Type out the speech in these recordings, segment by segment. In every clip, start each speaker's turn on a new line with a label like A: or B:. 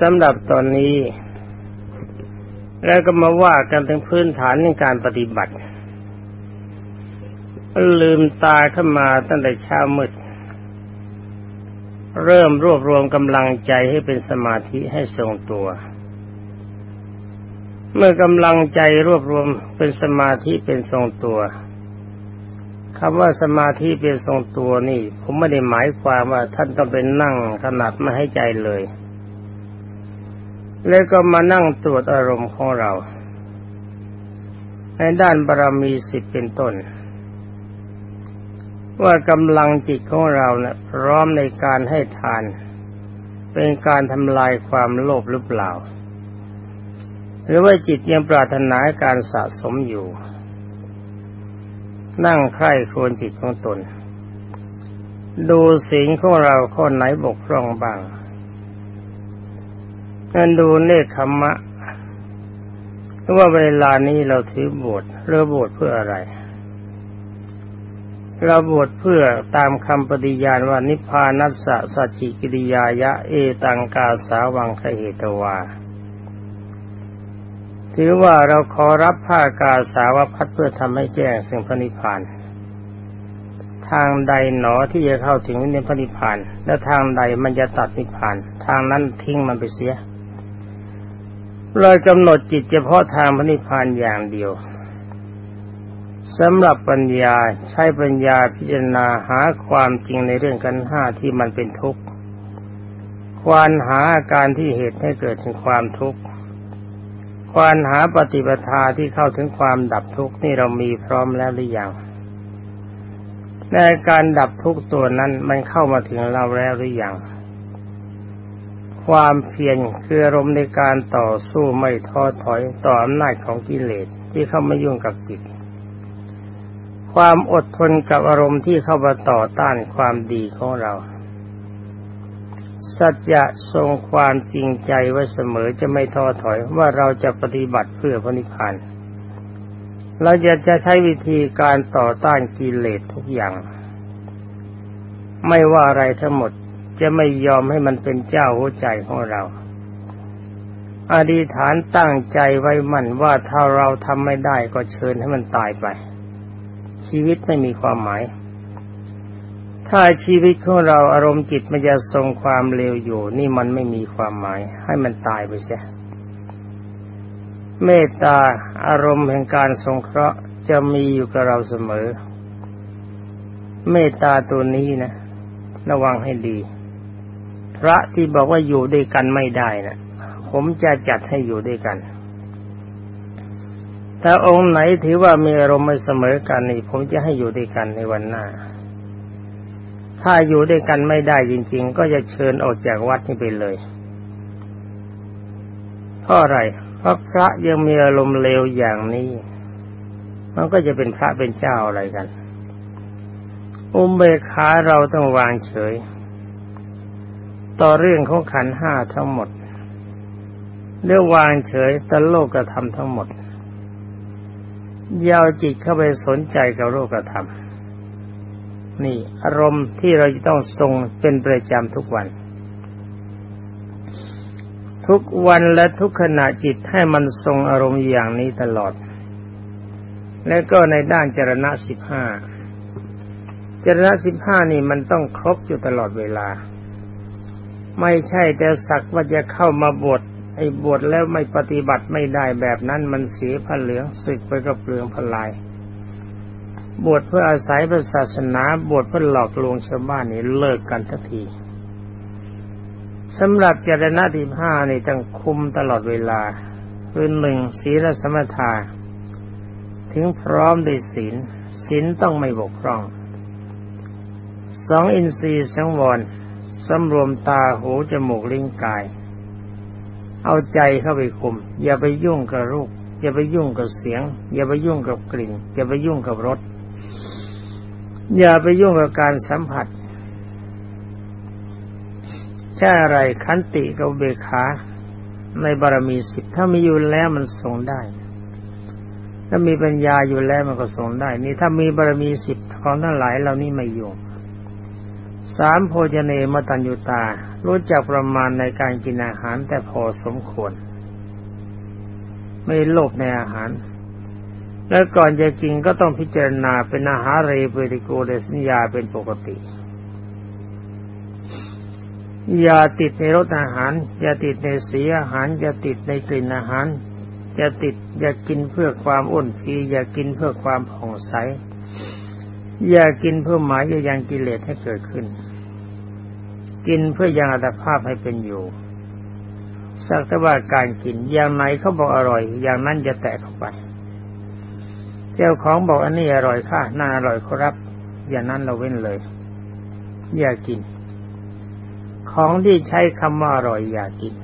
A: สำหรับตอนนี้ แล้วก็มาว่ากันถึงพื้นฐานในการปฏิบัติ ลืมตาขึ้นมาตั้งแต่เช้ามืด เริ่มรวบรวมกำลังใจให้เป็นสมาธิให้ทรงตัว เมื่อกำลังใจรวบรวมเป็นสมาธิเป็นทรงตัวคำว่าสมาธิเป็นทรงตัวนี่ ผมไม่ได้หมายความว่าท่านต้องเป็นนั่งขนาดไม่ให้ใจเลย แล้วก็มานั่งตรวจอารมณ์ของเรา ในด้านบารมีสิบเป็นต้น ว่ากำลังจิตของเราเนะี่ยพร้อมในการให้ทาน เป็นการทำลายความโลภหรือเปล่า หรือว่าจิตยังปรารถนาการสะสมอยู่ นั่งใคร่ครวญจิตของตน ดูสิ่งของเราข้อไหนบกพร่องบ้าง นั่นดูเนคขมะว่าเวลานี้เราถือบวชเรือบวชเพื่ออะไร เราบวชเพื่อตามคำปฏิญาณว่านิพพานัสสะสัจจิกิริยายะ เอตังกาสาวังคเหตวา ถือว่าเราขอรับผ้ากาสาวพัดเพื่อทำให้แจ้งสิ่งพระนิพพานทางใดหนอที่จะเข้าถึงนิพพานและทางใดมันจะตัดนิพพาน ทางนั้นทิ้งมันไปเสีย เลยกำหนดจิตเฉพาะทางพระนิพพานอย่างเดียวสำหรับปัญญาใช้ปัญญาพิจารณาหาความจริงในเรื่องกันห้าที่มันเป็นทุกข์ควานหาอาการที่เหตุให้เกิดถึงความทุกข์ควานหาปฏิปทาที่เข้าถึงความดับทุกข์นี่เรามีพร้อมแล้วหรือยังในการดับทุกข์ตัวนั้นมันเข้ามาถึงเราแล้วหรือยัง ความเพียรคืออารมณ์ในการต่อสู้ไม่ท้อถอยต่ออำนาจของกิเลสที่เข้ามายุ่งกับจิต ความอดทนกับอารมณ์ที่เข้ามาต่อต้านความดีของเรา สัจจะทรงความจริงใจไว้เสมอจะไม่ท้อถอยว่าเราจะปฏิบัติเพื่อพระนิพพานเราจะจะใช้วิธีการต่อต้านกิเลสทุกอย่าง ไม่ว่าอะไรทั้งหมด จะไม่ยอมให้มันเป็นเจ้าหัวใจของเราอธิฐานตั้งใจไว้มั่นว่าถ้าเราทำไม่ได้ก็เชิญให้มันตายไป ชีวิตไม่มีความหมาย ถ้าชีวิตของเราอารมณ์จิตมันจะทรงความเร็วอยู่ นี่มันไม่มีความหมาย ให้มันตายไปเสียเมตตาอารมณ์แห่งการสงเคราะห์จะมีอยู่กับเราเสมอ เมตตาตัวนี้นะ ระวังให้ดี ระที่บอกว่าอยู่ด้วยกันไม่ได้นะผมจะจัดให้อยู่ด้วยกัน ถ้าองค์ไหนถือว่ามีอารมณ์ไม่เสมอกันนี่ ผมจะให้อยู่ด้วยกันในวันหน้า ถ้าอยู่ด้วยกันไม่ได้จริง ๆ ก็จะเชิญออกจากวัดนี้ไปเลยเพราะอะไรเพราะพระยังมีอารมณ์เลวอย่างนี้ มันก็จะเป็นพระเป็นเจ้าอะไรกัน อุมเบคขาเราต้องวางเฉย ต่อเรื่องของขันห้าทั้งหมดเรื่องวางเฉยต่อโลกธรรมทั้งหมดยาวจิตเข้าไปสนใจกับโลกธรรม นี่อารมณ์ที่เราจะต้องทรงเป็นประจำทุกวัน ทุกวันและทุกขณะจิตให้มันทรงอารมณ์อย่างนี้ตลอด และก็ในด้านจรณะสิบห้าจรณะสิบห้านี่มันต้องครบอยู่ตลอดเวลา ไม่ใช่แต่สักว่าจะเข้ามาบวชไอ้บวชแล้วไม่ปฏิบัติไม่ได้แบบนั้นมันเสียผ้าเหลืองสึกไปกับเปลืองพลายบวชเพื่ออาศัยพระศาสนาบวชเพื่อหลอกลวงชาวบ้านนี่เลิกกันทันทีสำหรับเจรณะที่ห้านี่ต้องคุมตลอดเวลาคือหนึ่งศีลสมถะถึงพร้อมด้วยศีลศีลต้องไม่บกพร่องสองอินทรีย์สังวร สำรวมตาหูจมูกลิ้นกาย เอาใจเข้าไปคุม อย่าไปยุ่งกับรูป อย่าไปยุ่งกับเสียง อย่าไปยุ่งกับกลิ่น อย่าไปยุ่งกับรสอย่าไปยุ่งกับการสัมผัสใช่อะไรขันติกับเบขาในบารมีสิบถ้ามีอยู่แล้วมันส่งได้ ถ้ามีปัญญาอยู่แล้วมันก็ส่งได้ นี่ถ้ามีบารมีสิบของทั้งหลายเรานี่ไม่อยุ่ สามโภชเนมตัญญุตา รู้จักประมาณในการกินอาหารแต่พอสมควร ไม่โลภในอาหาร แล้วก่อนจะกินก็ต้องพิจารณาเป็นอาหารเรเปริโกเดสัญญาเป็นปกติ อย่าติดในรสอาหาร อย่าติดในสีอาหาร อย่าติดในกลิ่นอาหาร อย่าติดอย่ากินเพื่อความอ้วนพีอย่ากินเพื่อความผ่องใส อย่ากินเพื่อหมายจะยังกิเลสให้เกิดขึ้น กินเพื่อยังอัตภาพให้เป็นอยู่ สักแต่ว่าการกินอย่างไหนเขาบอกอร่อย อย่างนั้นจะแตะเข้าไป เจ้าของบอกอันนี้อร่อยค่ะน่าอร่อยครับ อย่างนั้นเราเว้นเลย อย่ากิน ของที่ใช้คำว่าอร่อย อย่ากิน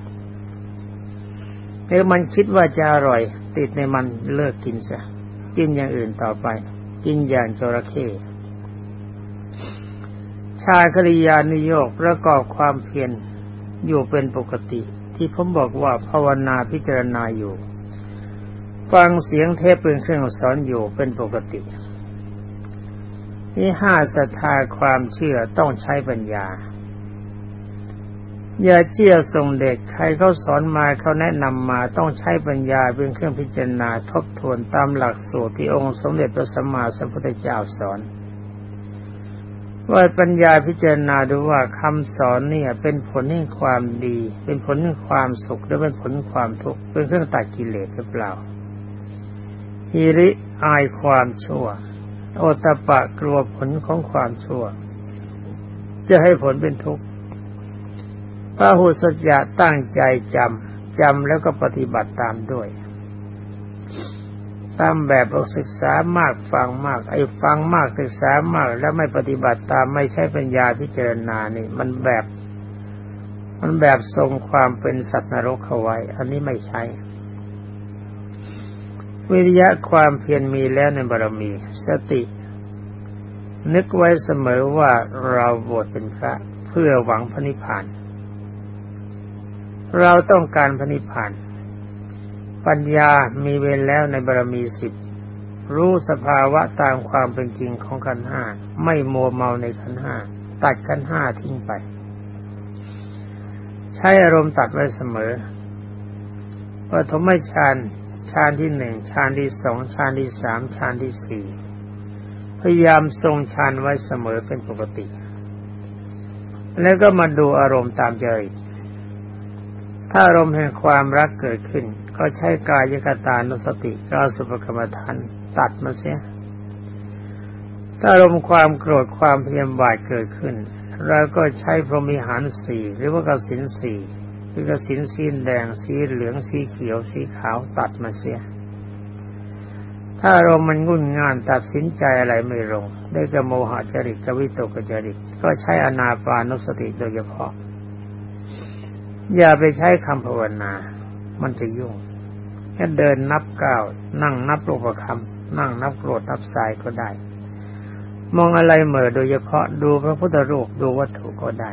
A: เออมันคิดว่าจะอร่อย ติดในมันเลิกกินซะกินอย่างอื่นต่อไป กินอย่างจระเข้ชาคริยานิโยกประกอบความเพียรอยู่เป็นปกติ ที่ผมบอกว่าภาวนาพิจารณาอยู่ ฟังเสียงเทพเป็นเครื่องสอนอยู่เป็นปกตินี่ห้าศรัทธาความเชื่อต้องใช้ปัญญา อย่าเชื่อส่งเด็กใครเขาสอนมาเขาแนะนำมาต้องใช้ปัญญาเป็นเครื่องพิจารณาทบทวนตามหลักสูตรที่องค์สมเด็จพระสัมมาสัมพุทธเจ้าสอน ว่าปัญญาพิจารณาดูว่าคำสอนเนี่ย เป็นผลแห่งความดี เป็นผลแห่งความสุขหรือเป็นผลความทุกข์เป็นเครื่องตัดกิเลสหรือเปล่าฮิริอายความชั่ว โอตปะกลัวผลของความชั่ว จะให้ผลเป็นทุกข์ พระหุสจะตั้งใจจำจำแล้วก็ปฏิบัติตามด้วย ตามแบบศึกษามากฟังมาก ไอ้ฟังมากศึกษามาก แล้วไม่ปฏิบัติตามไม่ใช่ปัญญาพิจารณานี่ มันแบบ มันแบบทรงความเป็นสัตว์นรกเข้าไว้ อันนี้ไม่ใช่วิริยะความเพียรมีแล้วในบารมี สติ นึกไว้เสมอว่าเราบวชเป็นพระเพื่อหวังพระนิพพาน เราต้องการพระนิพพานปัญญามีเวรแล้วในบารมีสิบรู้สภาวะตามความเป็นจริงของขันห้าไม่มัวเมาในขันห้าตัดขันห้าทิ้งไป ใช้อารมณ์ตัดไว้เสมอปฐมฌานฌานที่หนึ่งฌานที่สองฌานที่สามฌานที่สี่พยายามทรงฌานไว้เสมอเป็นปกติ แล้วก็มาดูอารมณ์ตามใจ ถ้าอารมณ์แห่งความรักเกิดขึ้น ก็ใช้กายกตานุสติกาสุภกรรมฐานตัดมาเสีย ถ้าอารมณ์ความโกรธความเพียรบาดเกิดขึ้นเราก็ใช้พรหมิหารสี่หรือว่ากสินสี่คือกสินสีแดงสีเหลืองสีเขียวสีขาวตัดมาเสีย ถ้าอารมณ์มันงุ่นงานตัดสินใจอะไรไม่ลง ได้กโมหะจริตกวิตกจริตก็ใช้อนาปานุสติโดยเฉพาะ อย่าไปใช้คำภาวนา มันจะยุ่งแค่เดินนับก้าวนั่งนับรูปคำนั่งนับโกรธนับสายก็ได้ มองอะไรเหม่อโดยเฉพาะดูพระพุทธรูปดูวัตถุก็ได้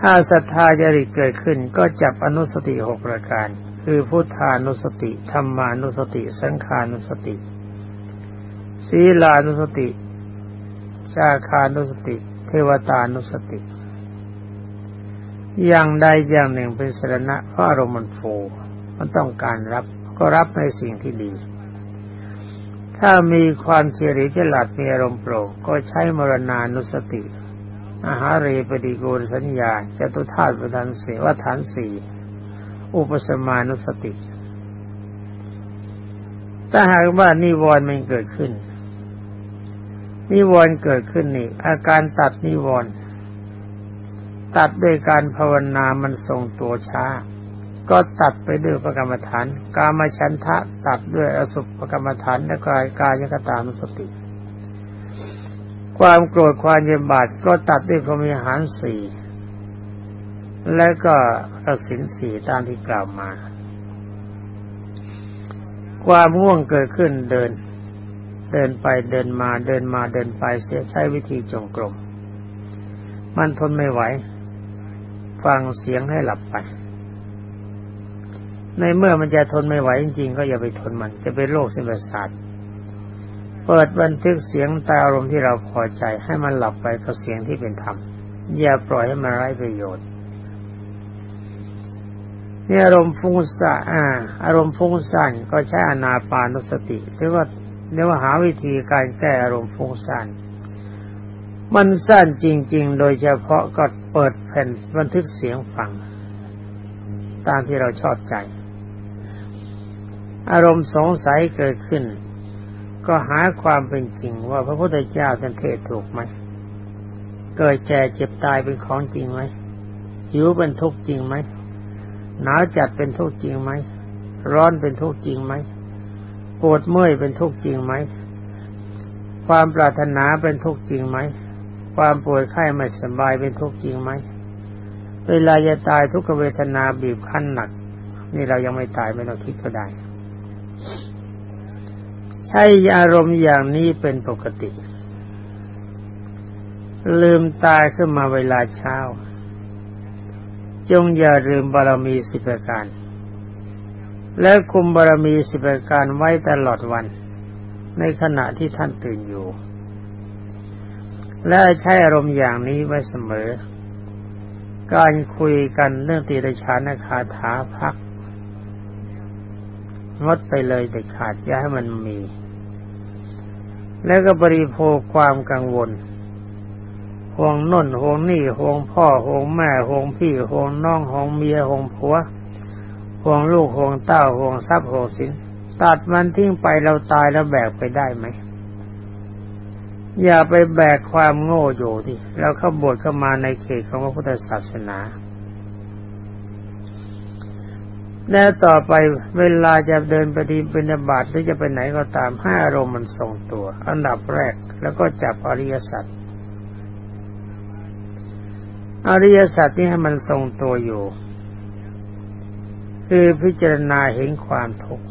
A: ถ้าศรัทธาจริตเกิดขึ้นก็จับอนุสติหกประการ คือพุทธานุสติธรรมานุสติ สังขานุสติ ศีลานุสติ ชาคานุสติ เทวตานุสติ อย่างใดอย่างหนึ่งเป็นสรณะเพราะอารมณ์มันโฟมันต้องการรับก็รับในสิ่งที่ดี ถ้ามีความเฉลียวฉลาดมีอารมณ์โปร่งก็ใช้มรณานุสติอาหารเรปฏิโกรสัญญาจตุธาตุประธานสีวัฏฐานสี่อุปสมานุสติถ้าหากว่านิวรณ์มันเกิดขึ้น นิวรณ์เกิดขึ้นนี่อาการตัดนิวรณ์ ตัดด้วยการภาวนามันทรงตัวช้า ก็ตัดไปด้วยพระกรรมฐาน กามฉันทะตัดด้วยอสุภกรรมฐานและกายกายกตานุสติ ความโกรธความเย็นบาดก็ตัดด้วยพรมิหารสี่และก็กสินสี่ตามที่กล่าวมา ความง่วงเกิดขึ้นเดิน เดินไปเดินมาเดินมาเดินไปเสียใช้วิธีจงกรมมันทนไม่ไหว ฟังเสียงให้หลับไป ในเมื่อมันจะทนไม่ไหวจริงๆ ก็อย่าไปทนมัน จะเป็นโรคเส้นประสาทเปิดบันทึกเสียงตาอารมณ์ที่เราพอใจ ให้มันหลับไปกับเสียงที่เป็นธรรม อย่าปล่อยให้มันไร้ประโยชน์นี่อารมณ์ฟุ้งซ่านอาอารมณ์ฟุ้งซ่านก็ใช้อนาปานุสติ หรือว่าเรียกว่าหาวิธีการแก้อารมณ์ฟุ้งซ่าน มันสั้นจริง ๆ โดยเฉพาะก็เปิดแผ่นบันทึกเสียงฟัง ตามที่เราชอบใจ อารมณ์สงสัยเกิดขึ้น ก็หาความเป็นจริงว่าพระพุทธเจ้าท่านเทศถูกไหม เกิดแก่เจ็บตายเป็นของจริงไหมหิวเป็นทุกข์จริงไหมหนาวจัดเป็นทุกข์จริงไหมร้อนเป็นทุกข์จริงไหมปวดเมื่อยเป็นทุกข์จริงไหมความปรารถนาเป็นทุกข์จริงไหม ความป่วยไข้ไม่สบายเป็นทุกข์จริงไหม เวลาจะตายทุกขเวทนาบีบคั้นหนัก นี่เรายังไม่ตายไม่ต้องคิดก็ได้ ใช้อารมณ์อย่างนี้เป็นปกติ ลืมตายขึ้นมาเวลาเช้า จงอย่าลืมบารมีสิบประการ และคุมบารมีสิบประการไว้ตลอดวัน ในขณะที่ท่านตื่นอยู่ และใช้อารมณ์อย่างนี้ไว้เสมอ การคุยกันเรื่องตีรชานคาถาพัก งดไปเลยแต่ขาดอย่าให้มันมี แล้วก็บริโภคความกังวลห่วงน่นห่วงนี่ห่วงพ่อห่วงแม่ห่วงพี่ห่วงน้องห่วงเมียห่วงผัวห่วงลูกห่วงเต้าห่วงทรัพย์ห่วงสินตัดมันทิ้งไปเราตายแล้วแบกไปได้ไหม อย่าไปแบกความโง่อยู่ที่เราเข้าบวชเข้ามาในเขตของพระพุทธศาสนาแล้วต่อไปเวลาจะเดินปดีเป็นบาตหรือจะไปไหนก็ตามให้อารมณ์มันทรงตัว อันดับแรกแล้วก็จับอริยสัจอริยสัจที่ให้มันทรงตัวอยู่ คือพิจารณาเห็นความทุกข์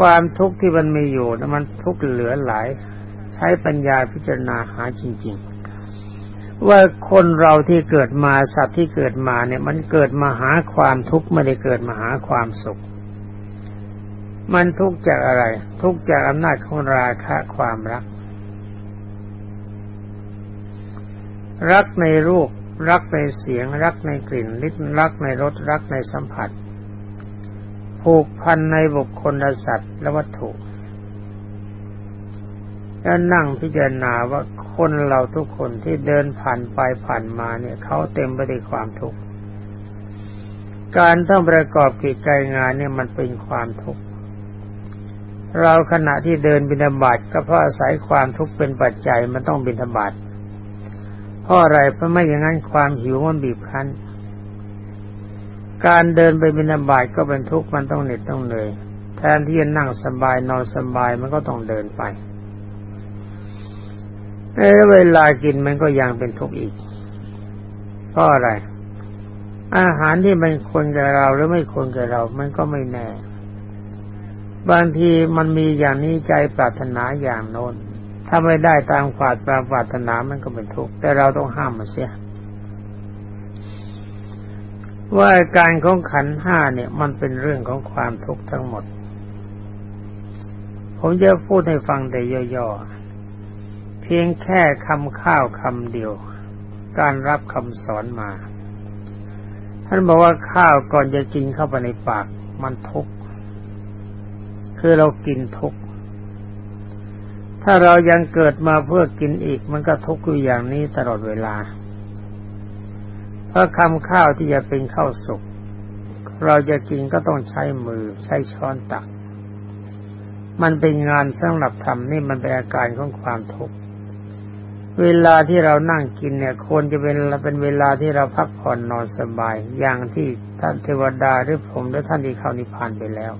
A: ความทุกข์ที่มันมีอยู่นะมันทุกข์เหลือหลาย ใช้ปัญญาพิจารณาหาจริง ๆ ว่าคนเราที่เกิดมาสัตว์ที่เกิดมาเนี่ย มันเกิดมาหาความทุกข์ไม่ได้เกิดมาหาความสุข มันทุกข์จากอะไร ทุกข์จากอำนาจของราคะความรัก รักในรูปรักในเสียง รักในกลิ่นลิ้นรักในรสรักในสัมผัส ผูกพันในบุคคลสัตว์และวัตถุ แล้วนั่งพิจารณาว่าคนเราทุกคนที่เดินผ่านไปผ่านมาเนี่ยเขาเต็มไปด้วยความทุกข์ การต้องประกอบกิจการงานเนี่ยมันเป็นความทุกข์ เราขณะที่เดินบิณฑบาตก็เพราะอาศัยความทุกข์เป็นปัจจัยมันต้องบิณฑบาตเพราะอะไรเพราะไม่อย่างนั้นความหิวมันบีบคั้น การเดินไปบินาบาตก็เป็นทุกข์มันต้องเหน็ดต้องเหนื่อยแทนที่จะนั่งสบายนอนสบายมันก็ต้องเดินไปเวลากินมันก็ยังเป็นทุกข์อีกเพราะอะไร อาหารที่มันควรกับเราหรือไม่ควรกับเรา มันก็ไม่แน่ บางทีมันมีอย่างนี้ใจปรารถนาอย่างโน้นถ้าไม่ได้ตามความปรารถนามันก็เป็นทุกข์แต่เราต้องห้ามมันเสีย ว่าการของขันห้าเนี่ย มันเป็นเรื่องของความทุกข์ทั้งหมด ผมจะพูดให้ฟังแต่ย่อๆ เพียงแค่คำข้าวคำเดียว การรับคำสอนมา ท่านบอกว่าข้าวก่อนจะกินเข้าไปในปาก มันทุกข์ คือเรากินทุกข์ ถ้าเรายังเกิดมาเพื่อกินอีก มันก็ทุกข์อยู่อย่างนี้ตลอดเวลา เพราะคำข้าวที่จะเป็นข้าวสุกเราจะกินก็ต้องใช้มือใช้ช้อนตัก มันเป็นงานสำหรับทำนี่มันเป็นอาการของความทุกข์เวลาที่เรานั่งกินเนี่ยควรจะเป็นเป็นเวลาที่เราพักผ่อนนอนสบาย อย่างที่ท่านเทวดาหรือผมหรือท่านที่เข้านิพพานไปแล้ว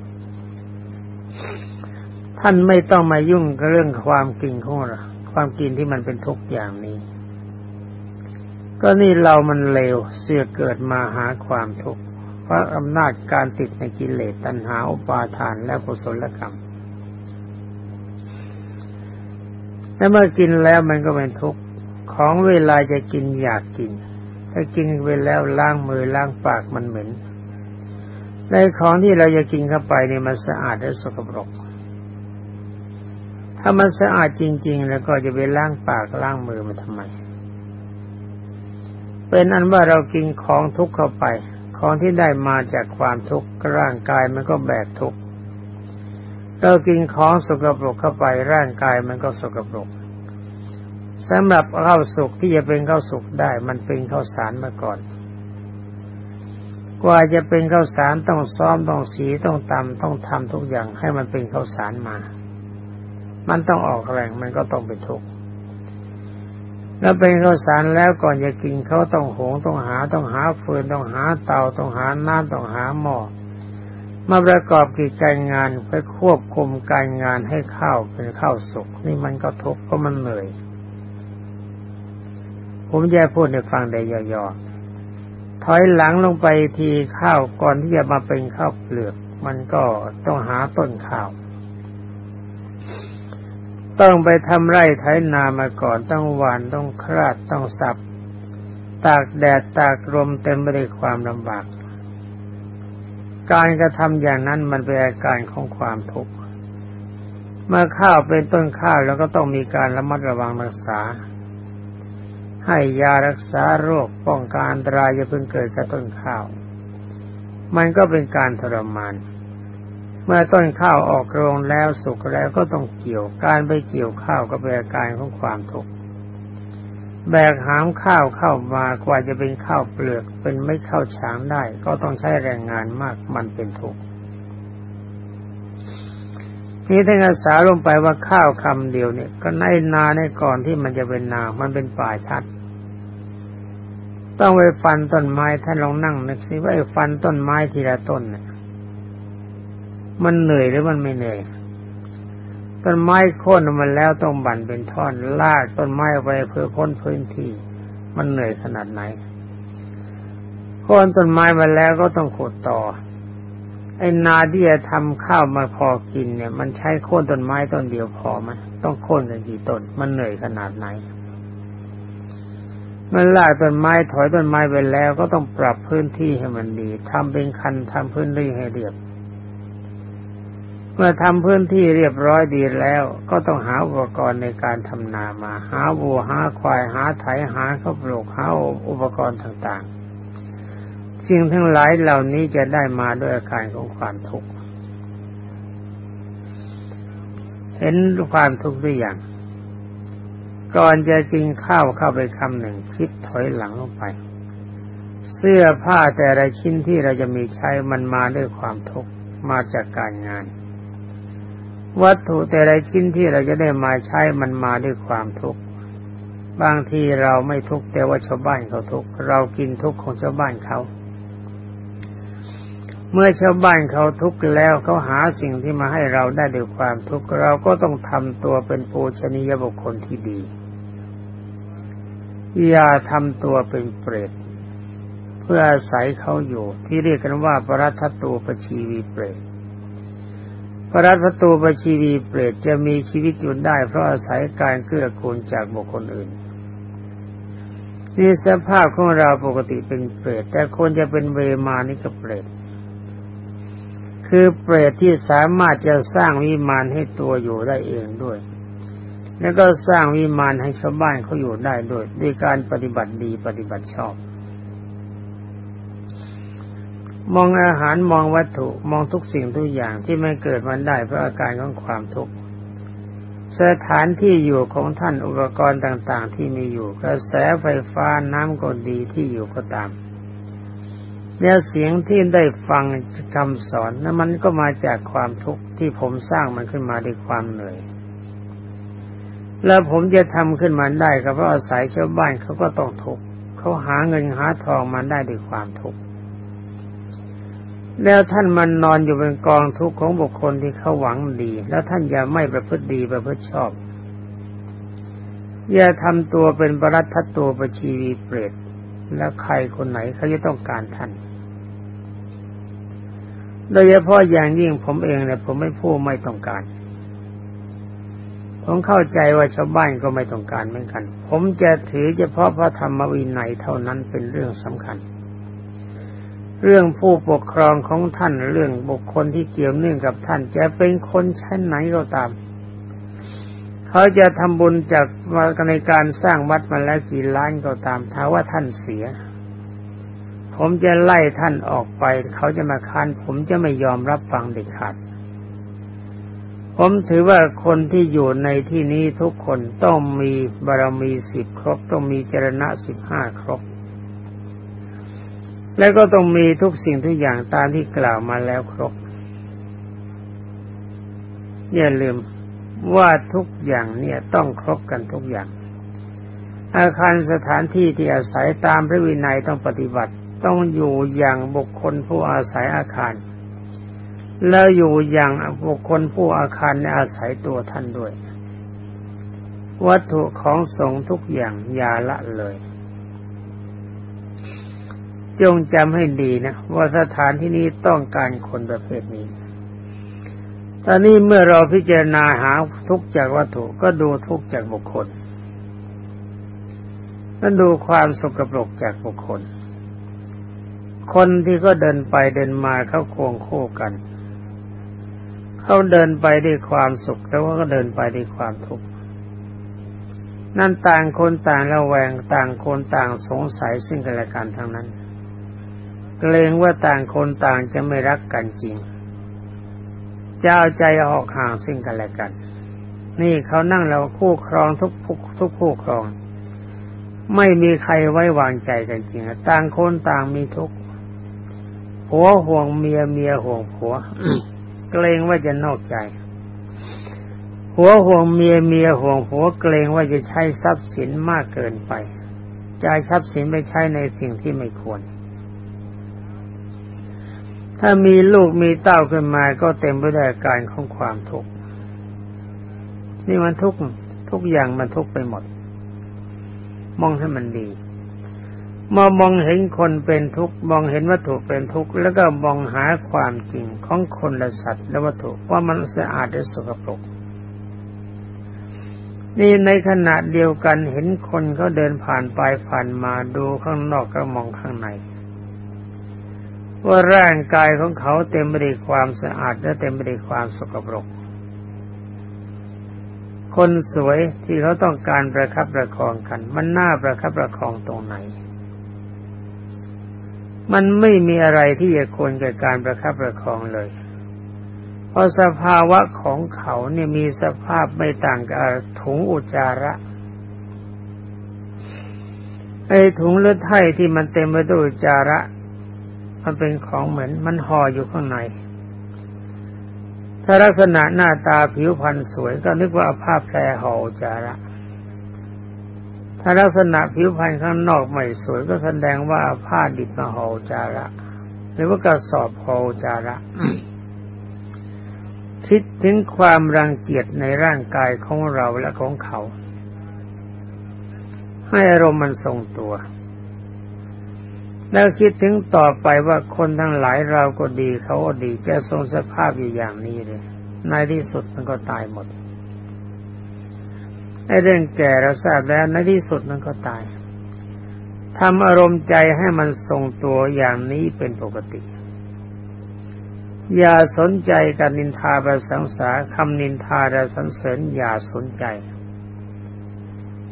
A: ท่านไม่ต้องมายุ่งกับเรื่องความกินของเราความกินที่มันเป็นทุกอย่างนี้ ก็นี่เรามันเลวเสือเกิดมาหาความทุกข์เพราะอำนาจการติดในกิเลสตัณหาอุปาทานและกุศลกรรมและเมื่อกินแล้วมันก็เป็นทุกข์ของเวลาจะกินอยากกิน ถ้ากินไปแล้วล้างมือล้างปากมันเหม็นในของที่เราจะกินเข้าไปเนี่ยมันสะอาดและสกปรก ถ้ามันสะอาดจริง ๆ แล้วก็จะไปล้างปากล้างมือมาทำไม เป็นอันว่าเรากินของทุกข์เข้าไป ของที่ได้มาจากความทุกข์ร่างกายมันก็แบกทุกข์เรากินของสกปรกเข้าไปร่างกายมันก็สกปรกสำหรับข้าวสุกที่จะเป็นข้าวสุกได้ มันเป็นข้าวสารมาก่อน กว่าจะเป็นข้าวสารต้องซ้อมต้องสีต้องตำต้องทำทุกอย่างให้มันเป็นข้าวสารมา มันต้องออกแรงมันก็ต้องไปทุกข์ แล้วเป็นข้าวสารแล้วก่อนจะกินเขาต้องหงต้องหาต้องหาฟืนต้องหาเตาต้องหาน้ำต้องหาหม้อมาประกอบกิจการงานไปควบคุมการงานให้ข้าวเป็นข้าวสุกนี่มันก็ทุกข์เพราะมันเหนื่อยผมจะพูดในฟังได้ย่อๆถอยหลังลงไปทีข้าวก่อนที่จะมาเป็นข้าวเปลือก มันก็ต้องหาต้นข้าว ต้องไปทำไร่ไถนามาก่อนต้องหวานต้องคราดต้องสับ ตากแดดตากลมเต็มไปด้วยความลำบาก การกระทำอย่างนั้นมันเป็นอาการของความทุกข์เมื่อข้าวเป็นต้นข้าวแล้วก็ต้องมีการระมัดระวังรักษา ให้ยารักษาโรคป้องกันอันตรายจะเพิ่งเกิดกับต้นข้าว มันก็เป็นการทรมานเเมื่อต้นข้าวออกโรงแล้วสุกแล้วก็ต้องเกี่ยวการไปเกี่ยวข้าวก็เป็นอาการของความทุกข์แบกหามข้าวเข้ามากว่าจะเป็นข้าวเปลือกเป็นไม่ข้าวฉางได้ ก็ต้องใช้แรงงานมากมันเป็นทุกข์นี่ถ้านอาสาลงไปว่าข้าวคำเดียวเนี่ย ก็ในนาในก่อนที่มันจะเป็นนา มันเป็นป่าชัด ต้องไปฟันต้นไม้ท่านลองนั่งนึกสิว่าฟันต้นไม้ทีละต้นเนี่ย มันเหนื่อยหรือมันไม่เหนื่อยต้นไม้โค่นมันแล้วต้องบั่นเป็นท่อนลากต้นไม้ไปเพื่อพ้นพื้นที่ มันเหนื่อยขนาดไหนโค่นต้นไม้มาแล้วก็ต้องขุดต่อ ไอ้นาที่จะทำข้าวมาพอกินเนี่ย มันใช้โค่นต้นไม้ต้นเดียวพอไหมต้องโค่นกันกี่ต้น มันเหนื่อยขนาดไหนมันลากต้นไม้ถอยต้นไม้ไปแล้วก็ต้องปรับพื้นที่ให้มันดีทำเป็นคันทำพื้นที่ให้เรียบ เมื่อทำพื้นที่เรียบร้อยดีแล้ว ก็ต้องหาอุปกรณ์ในการทำนามา หาวัวหาควายหาไถหาข้าวปลูกหาอุปกรณ์ต่างๆ สิ่งทั้งหลายเหล่านี้จะได้มาด้วยอาการของความทุกข์เห็นความทุกข์หรือยังก่อนจะกินข้าวเข้าไปคำหนึ่งคิดถอยหลังลงไป เสื้อผ้าแต่ละชิ้นที่เราจะมีใช้มันมาด้วยความทุกข์มาจากการงาน วัตถุแต่ละชิ้นที่เราจะได้มาใช้มันมาด้วยความทุกข์บางทีเราไม่ทุกข์แต่ว่าชาวบ้านเขาทุกข์เรากินทุกข์ของชาวบ้านเขา เมื่อชาวบ้านเขาทุกข์แล้วเขาหาสิ่งที่มาให้เราได้ด้วยความทุกข์เราก็ต้องทำตัวเป็นปูชนียบุคคลที่ดี อย่าทำตัวเป็นเปรตเพื่ออาศัยเขาอยู่ที่เรียกกันว่าปรัตตูปชีวีเปรต ปรัตตูปชีวีเปรตจะมีชีวิตอยู่ได้ เพราะอาศัยการเกื้อกูลจากบุคคลอื่นนี่สภาพของเราปกติเป็นเปรตแต่คนจะเป็นเวมานี่ก็เปรตคือเปรตที่สามารถจะสร้างวิมานให้ตัวอยู่ได้เองด้วย แล้วก็สร้างวิมานให้ชาวบ้านเขาอยู่ได้ด้วย ด้วยการปฏิบัติดีปฏิบัติชอบ มองอาหารมองวัตถุมองทุกสิ่งทุกอย่างที่ไม่เกิดมันได้เพราะอาการของความทุกข์สถานที่อยู่ของท่านอุปกรณ์ต่าง ๆ ที่มีอยู่กระแสไฟฟ้าน้ำก็ดีที่อยู่ก็ตาม แล้วเสียงที่ได้ฟังคำสอนนั้นมันก็มาจากความทุกข์ที่ผมสร้างมันขึ้นมาด้วยความเหนื่อยแล้วผมจะทำขึ้นมาได้ก็เพราะอาศัยชาวบ้านเขาก็ต้องทุกข์เขาหาเงินหาทองมาได้ด้วยความทุกข์ แล้วท่านมันนอนอยู่เป็นกองทุกข์ของบุคคลที่เขาหวังดี แล้วท่านอย่าไม่ประพฤติดีประพฤติชอบ อย่าทำตัวเป็นบรัตทัตตัวประชีวีเปรตแล้วใครคนไหนเขาจะต้องการท่าน โดยเฉพาะอย่างยิ่งผมเองเนี่ยผมไม่พูดไม่ต้องการ ผมเข้าใจว่าชาวบ้านก็ไม่ต้องการเหมือนกัน ผมจะถือเฉพาะพระธรรมวินัยเท่านั้นเป็นเรื่องสำคัญ เรื่องผู้ปกครองของท่านเรื่องบุคคลที่เกี่ยวเนื่องกับท่าน จะเป็นคนชั้นไหนก็ตาม เขาจะทำบุญจากมาในการสร้างวัดมาแล้วกี่ล้านก็ตามถ้าว่าท่านเสีย ผมจะไล่ท่านออกไป เขาจะมาค้านผมจะไม่ยอมรับฟังเด็ดขาดผมถือว่าคนที่อยู่ในที่นี้ทุกคนต้องมีบารมีสิบครบ ต้องมีจรณะสิบห้าครบ และก็ต้องมีทุกสิ่งทุกอย่างตามที่กล่าวมาแล้วครบ อย่าลืมว่าทุกอย่างเนี่ยต้องครบกันทุกอย่าง อาคารสถานที่ที่อาศัยตามพระวินัยต้องปฏิบัติ ต้องอยู่อย่างบุคคลผู้อาศัยอาคาร แล้วอยู่อย่างบุคคลผู้อาคารในอาศัยตัวท่านด้วย วัตถุของสงทุกอย่างอย่าละเลย จงจำให้ดีนะ ว่าสถานที่นี้ต้องการคนประเภทนี้ ตอนนี้เมื่อเราพิจารณาหาทุกจากวัตถุก็ดูทุกจากบุคคลก็ดูความสกปรกจากบุคคล คนที่ก็เดินไปเดินมาเขาโค้งคู่กัน เขาเดินไปด้วยความสุข แต่ว่าก็เดินไปด้วยความทุกข์นั่นต่างคนต่างระแวงต่างคนต่างสงสัยซึ่งกันและกันทั้งนั้น เกรงว่าต่างคนต่างจะไม่รักกันจริง จะเอาใจออกห่างซึ่งกันและกัน นี่เขานั่งเราคู่ครองทุกทุกคู่ครอง ไม่มีใครไว้วางใจกันจริงต่างคนต่างมีทุกผัวห่วงเมียเมียห่วงผัวเกรงว่าจะนอกใจ หัวห่วงเมียเมียห่วงหัวเกรงว่าจะใช้ทรัพย์สินมากเกินไปจ่ายทรัพย์สินไปใช้ในสิ่งที่ไม่ควร ถ้ามีลูกมีเต้าขึ้นมาก็เต็มไปด้วยการของความทุกข์ นี่มันทุกข์ทุกอย่างมันทุกข์ไปหมด มองให้มันดีมามองเห็นคนเป็นทุกข์มองเห็นวัตถุเป็นทุกข์แล้วก็มองหาความจริงของคนและสัตว์และวัตถุว่ามันสะอาดหรือสกปรกนี่ในขณะเดียวกันเห็นคนเขาเดินผ่านไปผ่านมาดูข้างนอกก็มองข้างใน ว่าร่างกายของเขาเต็มไปด้วยความสะอาดและเต็มไปด้วยความสกปรก คนสวยที่เขาต้องการประคับประคองกัน มันน่าประคับประคองตรงไหน มันไม่มีอะไรที่จะควรแก่การประคับประคองเลยเพราะสภาวะของเขาเนี่ยมีสภาพไม่ต่างกับถุงอุจจาระไอ้ถุงเลือดไถ่ที่มันเต็มไปด้วยอุจจาระ มันเป็นของเหมือนมันห่ออยู่ข้างใน ถ้าลักษณะหน้าตาผิวพรรณสวยก็นึกว่าผ้าแพรห่อจจาระถ้าลักษณะผิวพรรณข้างนอกไม่สวยก็แสดงว่าผ้าดิบมาห่อจาระ หรือว่ากระสอบห่อจาระคิดถึงความรังเกียจในร่างกายของเราและของเขา ให้อารมณ์มันทรงตัว แล้วคิดถึงต่อไปว่าคนทั้งหลายเราก็ดีเขาก็ดีจะทรงสภาพอยู่อย่างนี้เลยในที่สุดมันก็ตายหมดไอ้เรื่องแก่เราทราบแล้วในที่สุดมันก็ตายทำอารมณ์ใจให้มันทรงตัวอย่างนี้เป็นปกติ อย่าสนใจกับนินทาประสังสาคำนินทาและสันเสริญอย่าสนใจ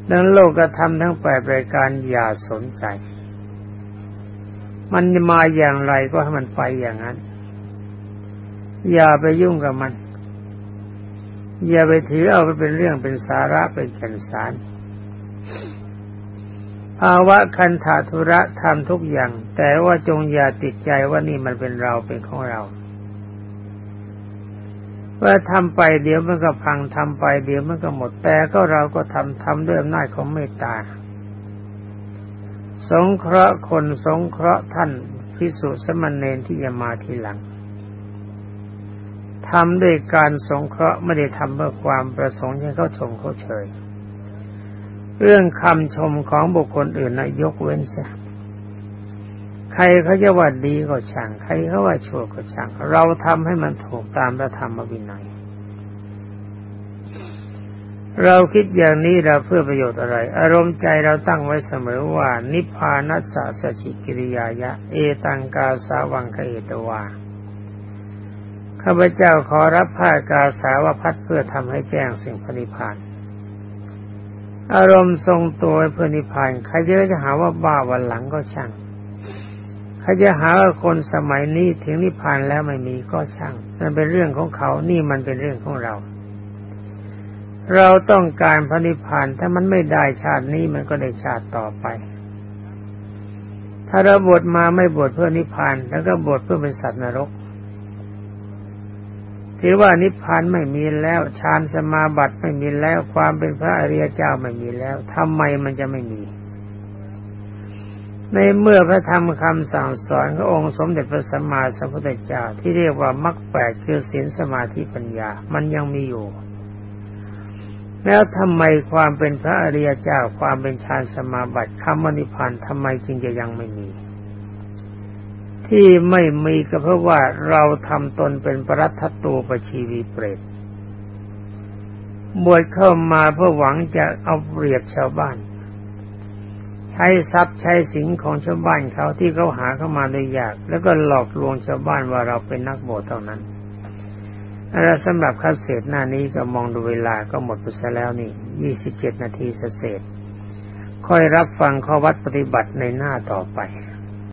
A: เรื่องโลกธรรมทั้งแปดรายการอย่าสนใจ มันมาอย่างไรก็ให้มันไปอย่างนั้น อย่าไปยุ่งกับมัน อย่าไปถือเอาไปเป็นเรื่องเป็นสาระเป็นแก่นสารภาวะคันธาธุระทำทุกอย่าง แต่ว่าจงอย่าติดใจว่านี่มันเป็นเราเป็นของเรา ว่าทำไปเดี๋ยวมันก็พังทำไปเดี๋ยวมันก็หมดแต่ก็เราก็ทำทำด้วยอำนาจของเมตตา สงเคราะห์คนสงเคราะห์ท่านพิสุสมณเณรที่จะมาทีหลังทำด้วยการสงเคราะห์ไม่ได้ทำเพื่อความประสงค์ให้เขาชมเขาเฉยเรื่องคำชมของบุคคลอื่นนะยกเว้นเสียใครเขาจะว่าดีก็ช่าง ใครเขาว่าชั่วก็ช่าง เราทำให้มันถูกตามพระธรรมวินัย เราคิดอย่างนี้เราเพื่อประโยชน์อะไร อารมณ์ใจเราตั้งไว้เสมอว่า นิพพานัสสะสจิกิริยายะ เอตังกาสาวังคเอตวาข้าพเจ้าขอรับผ้ากาสาวพัดเพื่อทำให้แจ้งสิ่งพนิพาน อารมณ์ทรงตัวเพื่อนิพพานใครจะจะหาว่าบ้าวันหลังก็ช่างใครจะหาว่าคนสมัยนี้ถึงนิพพานแล้วไม่มีก็ช่างนั่นเป็นเรื่องของเขานี่มันเป็นเรื่องของเรา เราต้องการพระนิพพานถ้ามันไม่ได้ชาตินี้มันก็ได้ชาติต่อไป ถ้าเราบวชมาไม่บวชเพื่อนิพพานแล้วก็บวชเพื่อเป็นสัตว์นรกถือว่านิพพานไม่มีแล้วฌานสมาบัติไม่มีแล้วความเป็นพระอริยเจ้าไม่มีแล้วทำไมมันจะไม่มี ในเมื่อพระธรรมคำสั่งสอนขององค์สมเด็จพระสัมมาสัมพุทธเจ้าที่เรียกว่ามรรคแปดคือศีลสมาธิปัญญา มันยังมีอยู่ แล้วทำไมความเป็นพระอริยเจ้าความเป็นฌานสมาบัติคำวนิพพานทำไมจึงจะยังไม่มี ที่ไม่มีก็เพราะว่าเราทำตนเป็นปรัตตูปชีวีเปรตบวชเข้ามาเพื่อหวังจะเอาเปรียบชาวบ้าน ใช้ทรัพย์ใช้สิงของชาวบ้านเขาที่เขาหาเข้ามาโดยยาก แล้วก็หลอกลวงชาวบ้านว่าเราเป็นนักบวชเท่านั้น แล้วสำหรับคัสเศษหน้านี้ก็มองดูเวลาก็หมดไปซะแล้วนี่ยี่สิบเจ็ดนาทีเศษค่อยรับฟังข้อวัดปฏิบัติในหน้าต่อไป